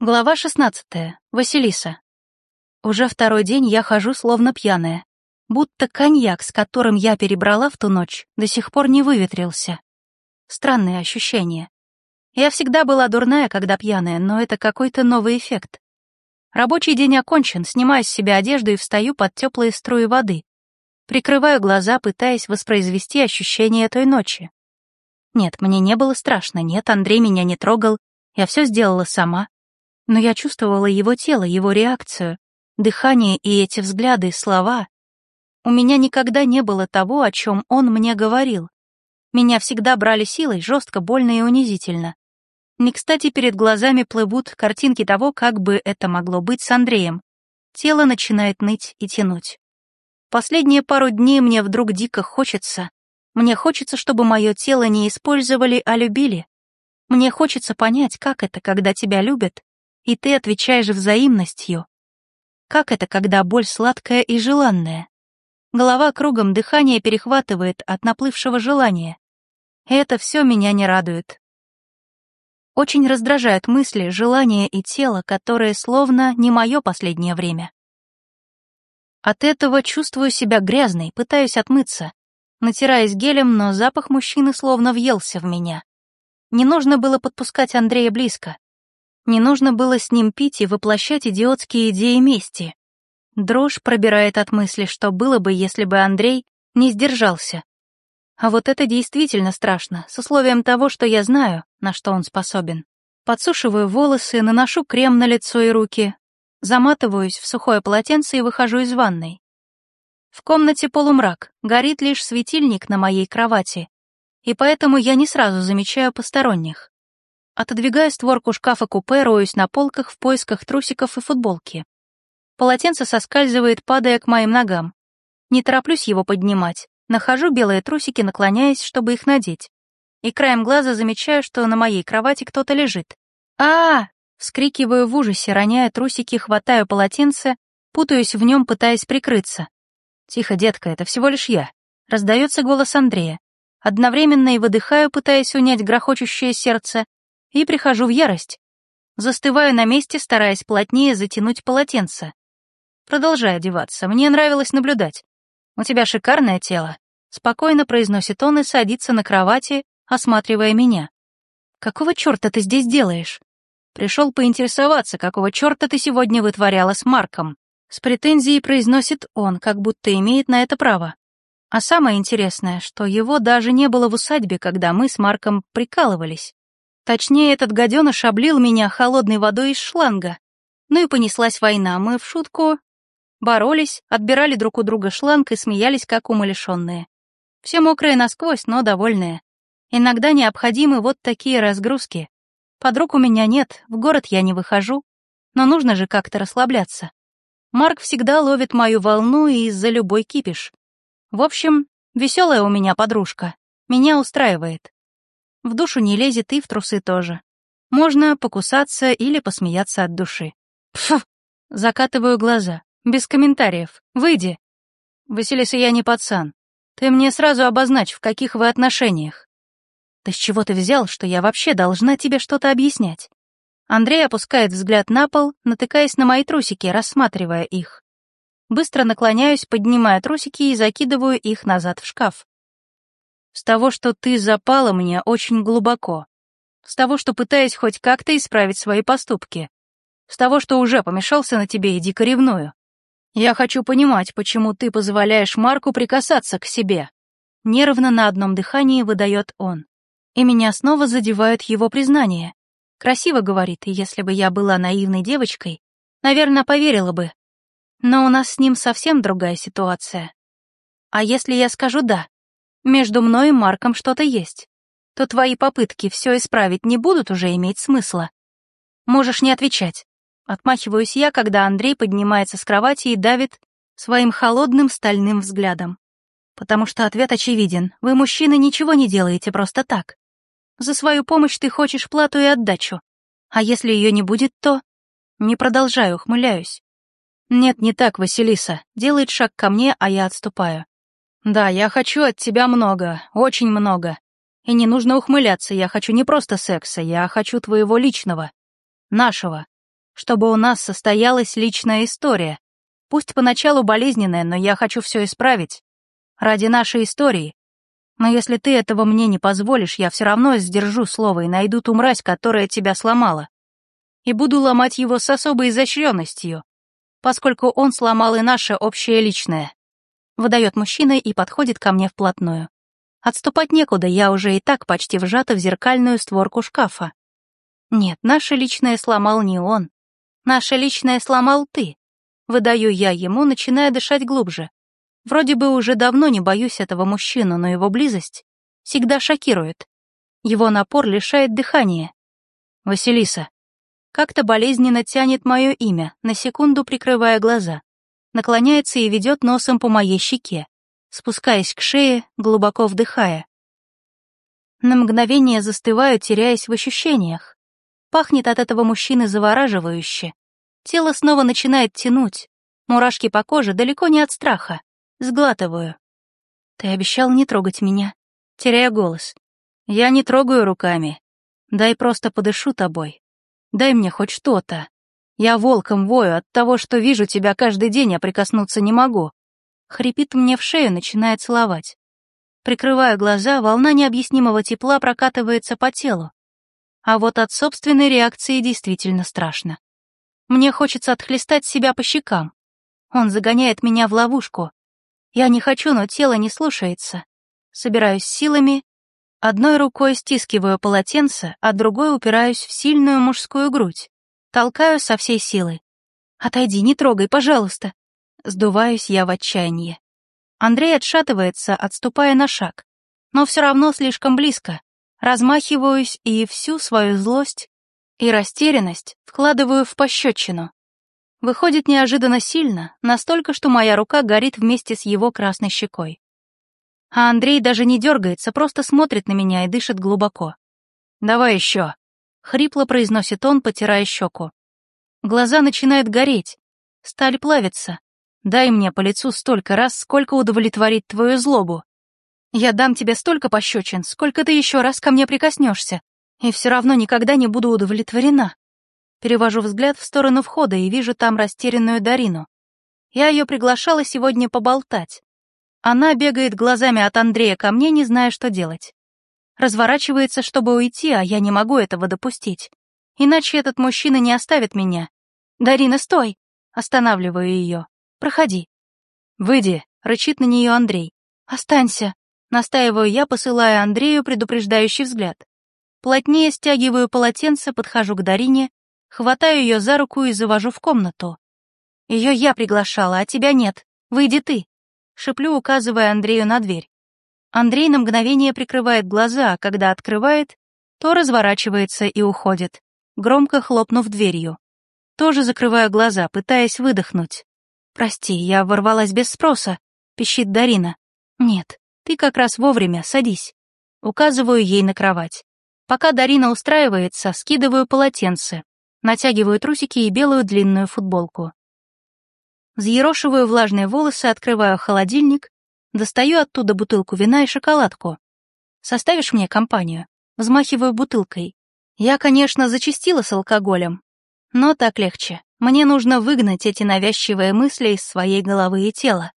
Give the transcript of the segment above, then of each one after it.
Глава 16. Василиса. Уже второй день я хожу словно пьяная. Будто коньяк, с которым я перебрала в ту ночь, до сих пор не выветрился. Странные ощущения. Я всегда была дурная, когда пьяная, но это какой-то новый эффект. Рабочий день окончен, снимаю с себя одежду и встаю под теплые струи воды. Прикрываю глаза, пытаясь воспроизвести ощущения той ночи. Нет, мне не было страшно, нет, Андрей меня не трогал, я все сделала сама но я чувствовала его тело, его реакцию, дыхание и эти взгляды, слова. У меня никогда не было того, о чем он мне говорил. Меня всегда брали силой, жестко, больно и унизительно. Не кстати перед глазами плывут картинки того, как бы это могло быть с Андреем. Тело начинает ныть и тянуть. Последние пару дней мне вдруг дико хочется. Мне хочется, чтобы мое тело не использовали, а любили. Мне хочется понять, как это, когда тебя любят, и ты отвечаешь взаимностью. Как это, когда боль сладкая и желанная? Голова кругом, дыхание перехватывает от наплывшего желания. это все меня не радует. Очень раздражают мысли, желания и тело, которые словно не мое последнее время. От этого чувствую себя грязной, пытаюсь отмыться, натираясь гелем, но запах мужчины словно въелся в меня. Не нужно было подпускать Андрея близко. Не нужно было с ним пить и воплощать идиотские идеи мести. Дрожь пробирает от мысли, что было бы, если бы Андрей не сдержался. А вот это действительно страшно, с условием того, что я знаю, на что он способен. Подсушиваю волосы, наношу крем на лицо и руки, заматываюсь в сухое полотенце и выхожу из ванной. В комнате полумрак, горит лишь светильник на моей кровати, и поэтому я не сразу замечаю посторонних. Отодвигая створку шкафа-купе, роюсь на полках в поисках трусиков и футболки. Полотенце соскальзывает, падая к моим ногам. Не тороплюсь его поднимать. Нахожу белые трусики, наклоняясь, чтобы их надеть. И краем глаза замечаю, что на моей кровати кто-то лежит. а, -а, Вскрикиваю в ужасе, роняя трусики, хватаю полотенце, путаюсь в нем, пытаясь прикрыться. «Тихо, детка, это всего лишь я», — раздается голос Андрея. Одновременно и выдыхаю, пытаясь унять грохочущее сердце, и прихожу в ярость. Застываю на месте, стараясь плотнее затянуть полотенце. Продолжаю одеваться, мне нравилось наблюдать. «У тебя шикарное тело», — спокойно произносит он и садится на кровати, осматривая меня. «Какого черта ты здесь делаешь?» Пришел поинтересоваться, какого черта ты сегодня вытворяла с Марком. С претензией произносит он, как будто имеет на это право. А самое интересное, что его даже не было в усадьбе, когда мы с Марком прикалывались. Точнее, этот гаденыш облил меня холодной водой из шланга. Ну и понеслась война. Мы в шутку боролись, отбирали друг у друга шланг и смеялись, как умалишенные. Все мокрые насквозь, но довольные. Иногда необходимы вот такие разгрузки. Подруг у меня нет, в город я не выхожу, но нужно же как-то расслабляться. Марк всегда ловит мою волну и из-за любой кипиш. В общем, веселая у меня подружка. Меня устраивает. В душу не лезет и в трусы тоже. Можно покусаться или посмеяться от души. Пф! Закатываю глаза. Без комментариев. Выйди. Василиса, я не пацан. Ты мне сразу обозначь, в каких вы отношениях. Ты с чего ты взял, что я вообще должна тебе что-то объяснять? Андрей опускает взгляд на пол, натыкаясь на мои трусики, рассматривая их. Быстро наклоняюсь, поднимая трусики и закидываю их назад в шкаф. С того, что ты запала мне очень глубоко. С того, что пытаюсь хоть как-то исправить свои поступки. С того, что уже помешался на тебе и дико ревную. Я хочу понимать, почему ты позволяешь Марку прикасаться к себе. Нервно на одном дыхании выдает он. И меня снова задевают его признания. Красиво говорит, если бы я была наивной девочкой, наверное, поверила бы. Но у нас с ним совсем другая ситуация. А если я скажу «да», между мной и Марком что-то есть, то твои попытки все исправить не будут уже иметь смысла. Можешь не отвечать. Отмахиваюсь я, когда Андрей поднимается с кровати и давит своим холодным стальным взглядом. Потому что ответ очевиден. Вы, мужчины, ничего не делаете просто так. За свою помощь ты хочешь плату и отдачу. А если ее не будет, то... Не продолжаю, ухмыляюсь. Нет, не так, Василиса. Делает шаг ко мне, а я отступаю. Да, я хочу от тебя много, очень много. И не нужно ухмыляться, я хочу не просто секса, я хочу твоего личного. Нашего. Чтобы у нас состоялась личная история. Пусть поначалу болезненная, но я хочу все исправить. Ради нашей истории. Но если ты этого мне не позволишь, я все равно сдержу слово и найду ту мразь, которая тебя сломала. И буду ломать его с особой изощренностью, поскольку он сломал и наше общее личное. Выдает мужчина и подходит ко мне вплотную. Отступать некуда, я уже и так почти вжата в зеркальную створку шкафа. Нет, наше личное сломал не он. Наше личное сломал ты. Выдаю я ему, начиная дышать глубже. Вроде бы уже давно не боюсь этого мужчину, но его близость всегда шокирует. Его напор лишает дыхания. Василиса. Как-то болезненно тянет мое имя, на секунду прикрывая глаза. Наклоняется и ведет носом по моей щеке, спускаясь к шее, глубоко вдыхая. На мгновение застываю, теряясь в ощущениях. Пахнет от этого мужчины завораживающе. Тело снова начинает тянуть. Мурашки по коже далеко не от страха. Сглатываю. Ты обещал не трогать меня. Теряя голос. Я не трогаю руками. Дай просто подышу тобой. Дай мне хоть что-то. Я волком вою от того, что вижу тебя каждый день, а прикоснуться не могу. Хрипит мне в шею, начиная целовать. Прикрываю глаза, волна необъяснимого тепла прокатывается по телу. А вот от собственной реакции действительно страшно. Мне хочется отхлестать себя по щекам. Он загоняет меня в ловушку. Я не хочу, но тело не слушается. Собираюсь силами, одной рукой стискиваю полотенце, а другой упираюсь в сильную мужскую грудь. Толкаю со всей силы. «Отойди, не трогай, пожалуйста!» Сдуваюсь я в отчаянии. Андрей отшатывается, отступая на шаг. Но все равно слишком близко. Размахиваюсь и всю свою злость и растерянность вкладываю в пощечину. Выходит неожиданно сильно, настолько, что моя рука горит вместе с его красной щекой. А Андрей даже не дергается, просто смотрит на меня и дышит глубоко. «Давай еще», — хрипло произносит он, потирая щеку. Глаза начинают гореть, сталь плавится. Дай мне по лицу столько раз, сколько удовлетворит твою злобу. Я дам тебе столько пощечин, сколько ты еще раз ко мне прикоснешься, и все равно никогда не буду удовлетворена. Перевожу взгляд в сторону входа и вижу там растерянную Дарину. Я ее приглашала сегодня поболтать. Она бегает глазами от Андрея ко мне, не зная, что делать. Разворачивается, чтобы уйти, а я не могу этого допустить. Иначе этот мужчина не оставит меня. «Дарина, стой!» Останавливаю ее. «Проходи». «Выйди», — рычит на нее Андрей. «Останься», — настаиваю я, посылая Андрею предупреждающий взгляд. Плотнее стягиваю полотенце, подхожу к Дарине, хватаю ее за руку и завожу в комнату. Ее я приглашала, а тебя нет. Выйди ты. Шеплю, указывая Андрею на дверь. Андрей на мгновение прикрывает глаза, а когда открывает, то разворачивается и уходит, громко хлопнув дверью. Тоже закрываю глаза, пытаясь выдохнуть. «Прости, я ворвалась без спроса», — пищит Дарина. «Нет, ты как раз вовремя, садись». Указываю ей на кровать. Пока Дарина устраивается, скидываю полотенце, натягиваю трусики и белую длинную футболку. Взъерошиваю влажные волосы, открываю холодильник, достаю оттуда бутылку вина и шоколадку. «Составишь мне компанию?» Взмахиваю бутылкой. Я, конечно, зачастила с алкоголем, но так легче. Мне нужно выгнать эти навязчивые мысли из своей головы и тела.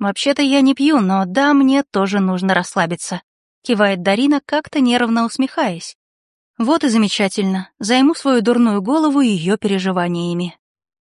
Вообще-то я не пью, но да, мне тоже нужно расслабиться кивает Дарина, как-то нервно усмехаясь. Вот и замечательно, займу свою дурную голову ее переживаниями.